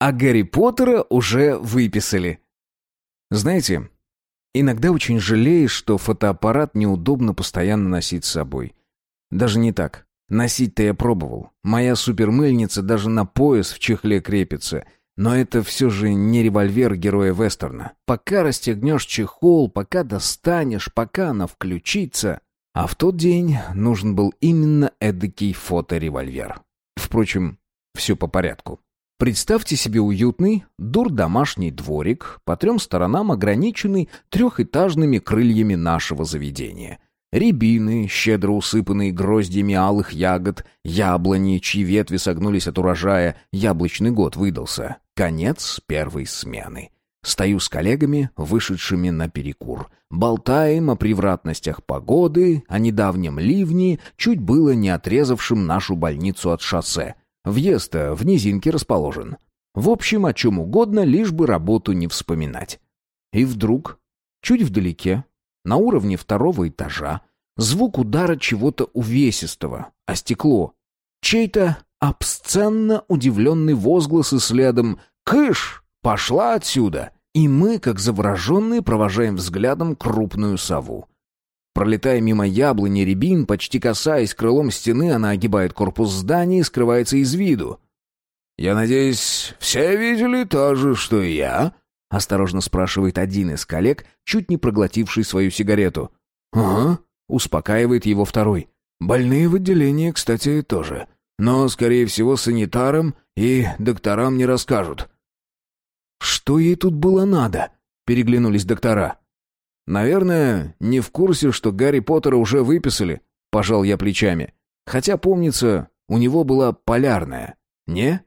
а Гарри Поттера уже выписали. Знаете, иногда очень жалеешь, что фотоаппарат неудобно постоянно носить с собой. Даже не так. Носить-то я пробовал. Моя супермыльница даже на пояс в чехле крепится. Но это все же не револьвер героя вестерна. Пока расстегнешь чехол, пока достанешь, пока она включится... А в тот день нужен был именно эдакий фоторевольвер. Впрочем, все по порядку. Представьте себе уютный, дур домашний дворик, по трем сторонам ограниченный трехэтажными крыльями нашего заведения. Рябины, щедро усыпанные гроздьями алых ягод, яблони, чьи ветви согнулись от урожая, яблочный год выдался. Конец первой смены. Стою с коллегами, вышедшими на перекур. Болтаем о превратностях погоды, о недавнем ливне, чуть было не отрезавшем нашу больницу от шоссе. Въезд-то в низинке расположен. В общем, о чем угодно, лишь бы работу не вспоминать. И вдруг, чуть вдалеке, на уровне второго этажа, звук удара чего-то увесистого, а стекло. Чей-то обсценно удивленный возглас и следом «Кыш! Пошла отсюда!» И мы, как завороженные, провожаем взглядом крупную сову. Пролетая мимо яблони рябин, почти касаясь крылом стены, она огибает корпус здания и скрывается из виду. «Я надеюсь, все видели то же, что и я?» — осторожно спрашивает один из коллег, чуть не проглотивший свою сигарету. «Ага», — успокаивает его второй. «Больные в отделении, кстати, тоже. Но, скорее всего, санитарам и докторам не расскажут». «Что ей тут было надо?» — переглянулись доктора. «Наверное, не в курсе, что Гарри Поттера уже выписали», — пожал я плечами. «Хотя, помнится, у него была полярная. Не?»